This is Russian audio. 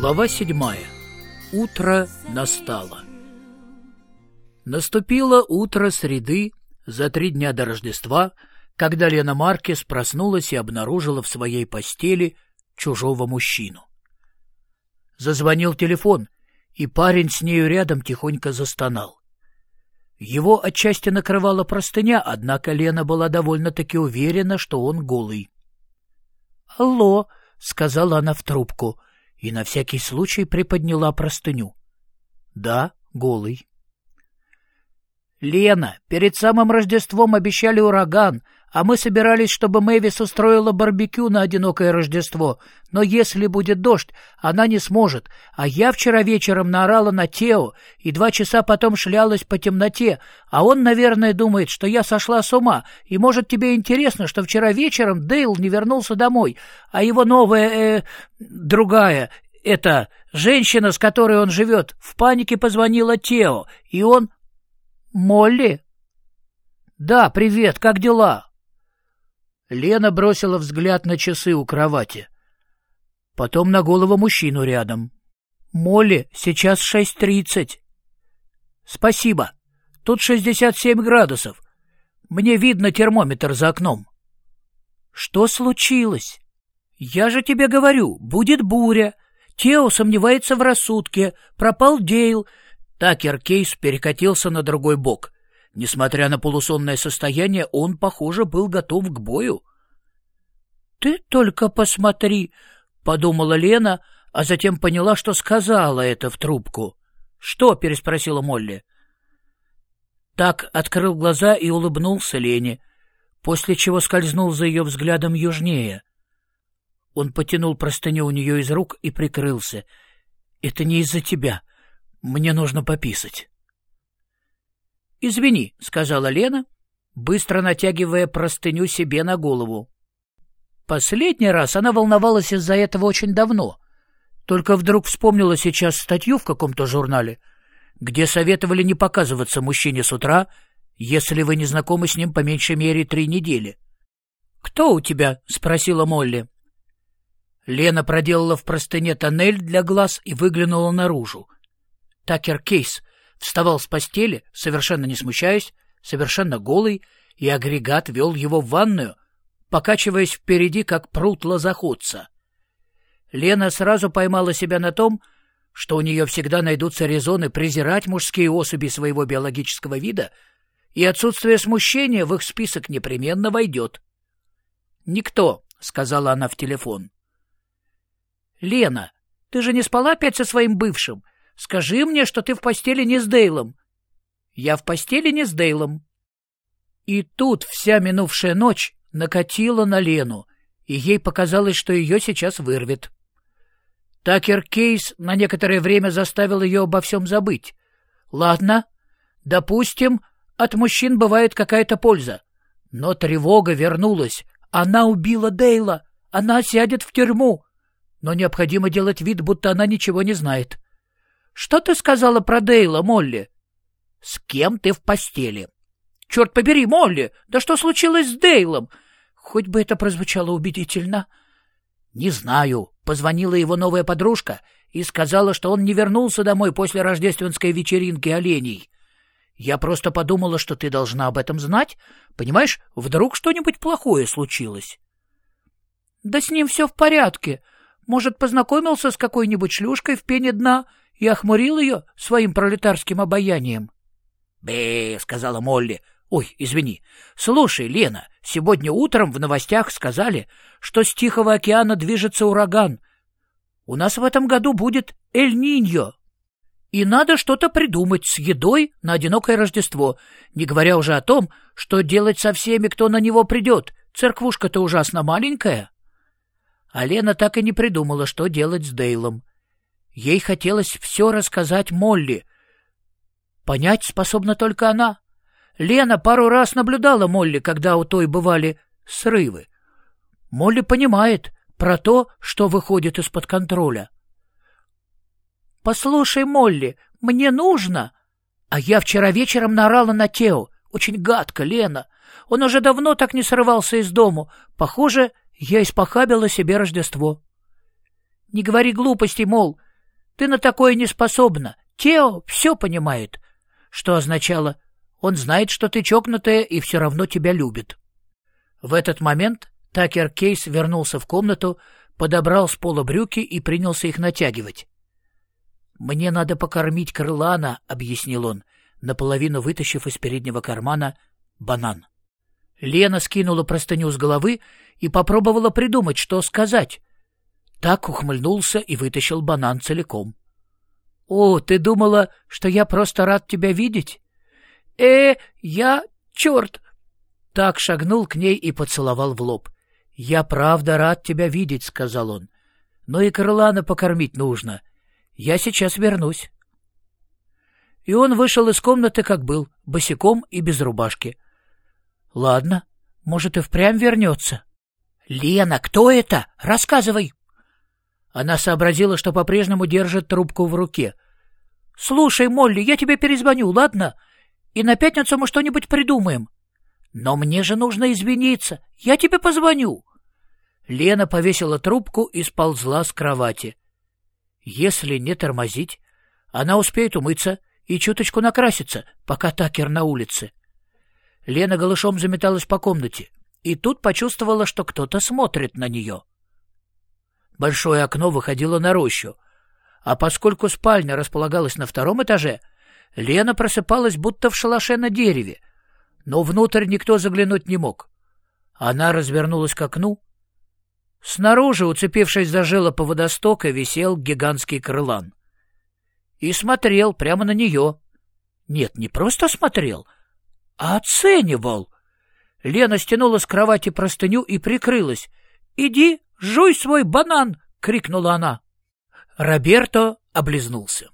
Глава седьмая. Утро настало. Наступило утро среды за три дня до Рождества, когда Лена Маркес проснулась и обнаружила в своей постели чужого мужчину. Зазвонил телефон, и парень с нею рядом тихонько застонал. Его отчасти накрывала простыня, однако Лена была довольно-таки уверена, что он голый. «Алло», — сказала она в трубку, и на всякий случай приподняла простыню. «Да, голый». «Лена, перед самым Рождеством обещали ураган, а мы собирались, чтобы Мэвис устроила барбекю на одинокое Рождество. Но если будет дождь, она не сможет. А я вчера вечером наорала на Тео и два часа потом шлялась по темноте. А он, наверное, думает, что я сошла с ума. И, может, тебе интересно, что вчера вечером Дейл не вернулся домой, а его новая... Э, другая... Это женщина, с которой он живет, в панике позвонила Тео, и он... «Молли?» «Да, привет, как дела?» Лена бросила взгляд на часы у кровати. Потом на голову мужчину рядом. «Молли, сейчас шесть тридцать». «Спасибо. Тут шестьдесят семь градусов. Мне видно термометр за окном». «Что случилось?» «Я же тебе говорю, будет буря. Тео сомневается в рассудке. Пропал Дейл». Такер Кейс перекатился на другой бок — Несмотря на полусонное состояние, он, похоже, был готов к бою. — Ты только посмотри, — подумала Лена, а затем поняла, что сказала это в трубку. — Что? — переспросила Молли. Так открыл глаза и улыбнулся Лене, после чего скользнул за ее взглядом южнее. Он потянул простыню у нее из рук и прикрылся. — Это не из-за тебя. Мне нужно пописать. «Извини», — сказала Лена, быстро натягивая простыню себе на голову. Последний раз она волновалась из-за этого очень давно. Только вдруг вспомнила сейчас статью в каком-то журнале, где советовали не показываться мужчине с утра, если вы не знакомы с ним по меньшей мере три недели. «Кто у тебя?» — спросила Молли. Лена проделала в простыне тоннель для глаз и выглянула наружу. Такер Кейс вставал с постели, совершенно не смущаясь, совершенно голый, и агрегат вел его в ванную, покачиваясь впереди, как пруд лозоходца. Лена сразу поймала себя на том, что у нее всегда найдутся резоны презирать мужские особи своего биологического вида, и отсутствие смущения в их список непременно войдет. «Никто», — сказала она в телефон. «Лена, ты же не спала опять со своим бывшим? Скажи мне, что ты в постели не с Дейлом. Я в постели не с Дейлом. И тут вся минувшая ночь накатила на Лену, и ей показалось, что ее сейчас вырвет. Такер Кейс на некоторое время заставил ее обо всем забыть. Ладно, допустим, от мужчин бывает какая-то польза. Но тревога вернулась. Она убила Дейла. Она сядет в тюрьму. Но необходимо делать вид, будто она ничего не знает. Что ты сказала про Дейла, Молли? С кем ты в постели? Черт побери, Молли, да что случилось с Дейлом? Хоть бы это прозвучало убедительно. Не знаю. Позвонила его новая подружка и сказала, что он не вернулся домой после рождественской вечеринки оленей. Я просто подумала, что ты должна об этом знать. Понимаешь, вдруг что-нибудь плохое случилось. Да с ним все в порядке. Может, познакомился с какой-нибудь шлюшкой в пене дна — и охмурил ее своим пролетарским обаянием. — Бе, — сказала Молли. — Ой, извини. Слушай, Лена, сегодня утром в новостях сказали, что с Тихого океана движется ураган. У нас в этом году будет Эль-Ниньо. И надо что-то придумать с едой на одинокое Рождество, не говоря уже о том, что делать со всеми, кто на него придет. Церквушка-то ужасно маленькая. А Лена так и не придумала, что делать с Дейлом. Ей хотелось все рассказать Молли. Понять способна только она. Лена пару раз наблюдала Молли, когда у той бывали срывы. Молли понимает про то, что выходит из-под контроля. «Послушай, Молли, мне нужно...» А я вчера вечером наорала на Тео. Очень гадко, Лена. Он уже давно так не срывался из дому. Похоже, я испохабила себе Рождество. Не говори глупостей, мол, Ты на такое не способна. Тео все понимает. Что означало, он знает, что ты чокнутая и все равно тебя любит. В этот момент Такер Кейс вернулся в комнату, подобрал с пола брюки и принялся их натягивать. «Мне надо покормить крылана», — объяснил он, наполовину вытащив из переднего кармана банан. Лена скинула простыню с головы и попробовала придумать, что сказать. Так ухмыльнулся и вытащил банан целиком. — О, ты думала, что я просто рад тебя видеть? — Э, я... черт! Так шагнул к ней и поцеловал в лоб. — Я правда рад тебя видеть, — сказал он. — Но и крылана покормить нужно. Я сейчас вернусь. И он вышел из комнаты, как был, босиком и без рубашки. — Ладно, может, и впрямь вернется. — Лена, кто это? Рассказывай! Она сообразила, что по-прежнему держит трубку в руке. — Слушай, Молли, я тебе перезвоню, ладно? И на пятницу мы что-нибудь придумаем. — Но мне же нужно извиниться. Я тебе позвоню. Лена повесила трубку и сползла с кровати. Если не тормозить, она успеет умыться и чуточку накраситься, пока Такер на улице. Лена голышом заметалась по комнате и тут почувствовала, что кто-то смотрит на нее. Большое окно выходило на рощу, а поскольку спальня располагалась на втором этаже, Лена просыпалась будто в шалаше на дереве, но внутрь никто заглянуть не мог. Она развернулась к окну Снаружи, уцепившись за по водостока, висел гигантский крылан. И смотрел прямо на нее. Нет, не просто смотрел, а оценивал. Лена стянула с кровати простыню и прикрылась. «Иди, жуй свой банан!» — крикнула она. Роберто облизнулся.